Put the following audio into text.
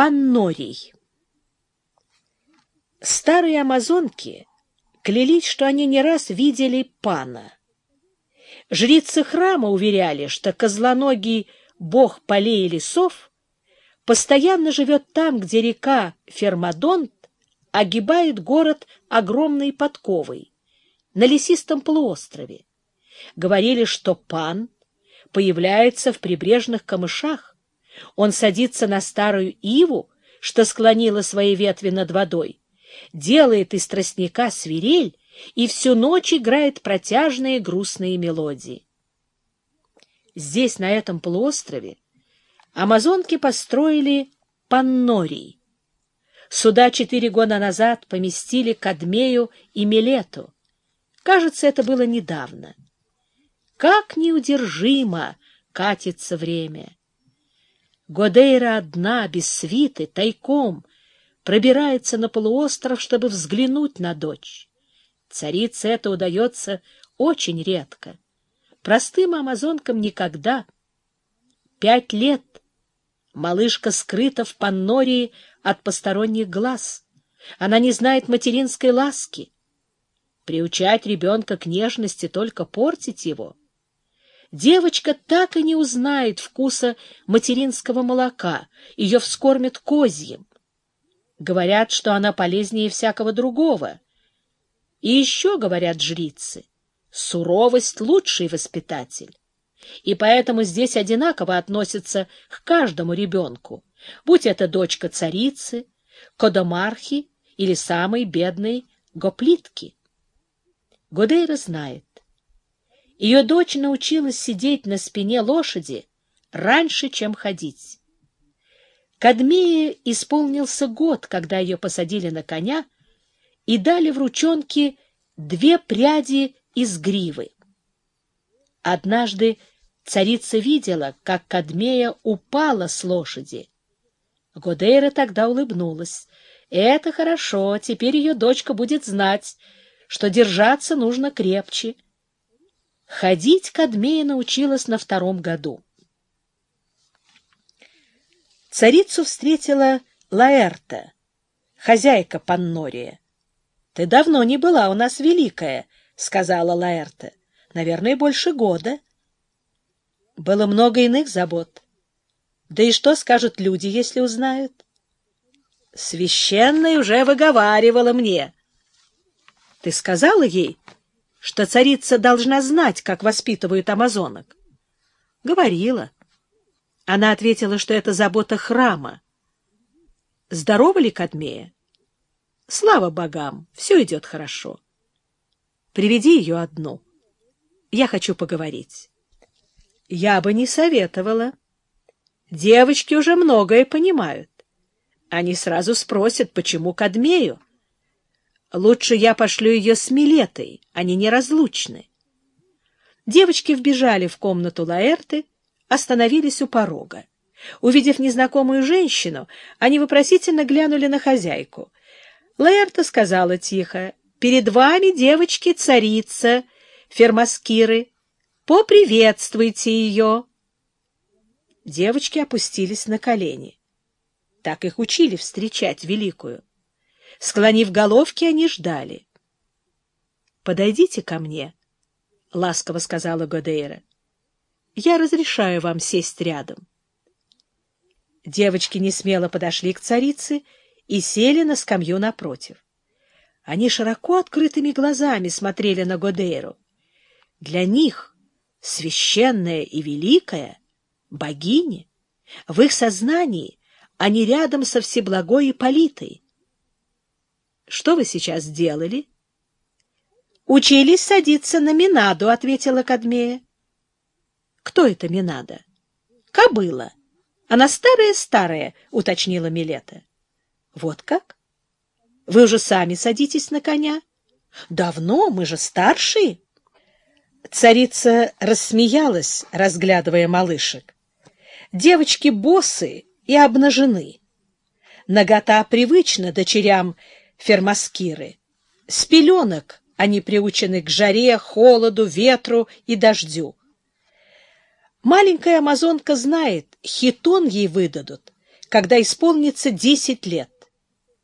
Паннорий. Старые амазонки клялись, что они не раз видели пана. Жрицы храма уверяли, что козлоногий бог полей и лесов постоянно живет там, где река Фермадонт огибает город огромной подковой на лесистом полуострове. Говорили, что пан появляется в прибрежных камышах, он садится на старую иву, что склонила свои ветви над водой, делает из тростника свирель и всю ночь играет протяжные грустные мелодии. Здесь, на этом полуострове, амазонки построили Паннорий. Сюда четыре года назад поместили Кадмею и Милету. Кажется, это было недавно. Как неудержимо катится время! Годейра одна, без свиты, тайком, пробирается на полуостров, чтобы взглянуть на дочь. Царице это удается очень редко. Простым амазонкам никогда. Пять лет малышка скрыта в паннории от посторонних глаз. Она не знает материнской ласки. Приучать ребенка к нежности, только портить его — Девочка так и не узнает вкуса материнского молока, ее вскормят козьим. Говорят, что она полезнее всякого другого. И еще, говорят жрицы, суровость — лучший воспитатель. И поэтому здесь одинаково относятся к каждому ребенку, будь это дочка царицы, кодомархи или самой бедной гоплитки. Годейра знает, ее дочь научилась сидеть на спине лошади раньше, чем ходить. Кадмее исполнился год, когда ее посадили на коня и дали в ручонки две пряди из гривы. Однажды царица видела, как Кадмея упала с лошади. Годейра тогда улыбнулась. «Это хорошо, теперь ее дочка будет знать, что держаться нужно крепче». Ходить Кадмея научилась на втором году. Царицу встретила Лаэрта, хозяйка Паннория. — Ты давно не была у нас великая, — сказала Лаэрта. — Наверное, больше года. Было много иных забот. Да и что скажут люди, если узнают? Священная уже выговаривала мне. — Ты сказала ей, что царица должна знать, как воспитывают амазонок. Говорила. Она ответила, что это забота храма. Здорова ли Кадмея? Слава богам, все идет хорошо. Приведи ее одну. Я хочу поговорить. Я бы не советовала. Девочки уже многое понимают. Они сразу спросят, почему Кадмею. Лучше я пошлю ее с Милетой, они неразлучны. Девочки вбежали в комнату Лаэрты, остановились у порога. Увидев незнакомую женщину, они вопросительно глянули на хозяйку. Лаэрта сказала тихо, «Перед вами, девочки, царица, фермаскиры. Поприветствуйте ее!» Девочки опустились на колени. Так их учили встречать великую. Склонив головки, они ждали. — Подойдите ко мне, — ласково сказала Годейра. — Я разрешаю вам сесть рядом. Девочки несмело подошли к царице и сели на скамью напротив. Они широко открытыми глазами смотрели на Годейру. Для них священная и великая — богиня. В их сознании они рядом со Всеблагой Ипполитой. Что вы сейчас делали? — Учились садиться на Минаду, — ответила Кадмея. — Кто это Минада? — Кобыла. Она старая-старая, — уточнила Милета. — Вот как? Вы уже сами садитесь на коня? — Давно, мы же старшие. Царица рассмеялась, разглядывая малышек. Девочки босы и обнажены. Нагота привычна дочерям фермаскиры. С пеленок они приучены к жаре, холоду, ветру и дождю. Маленькая амазонка знает, хитон ей выдадут, когда исполнится десять лет.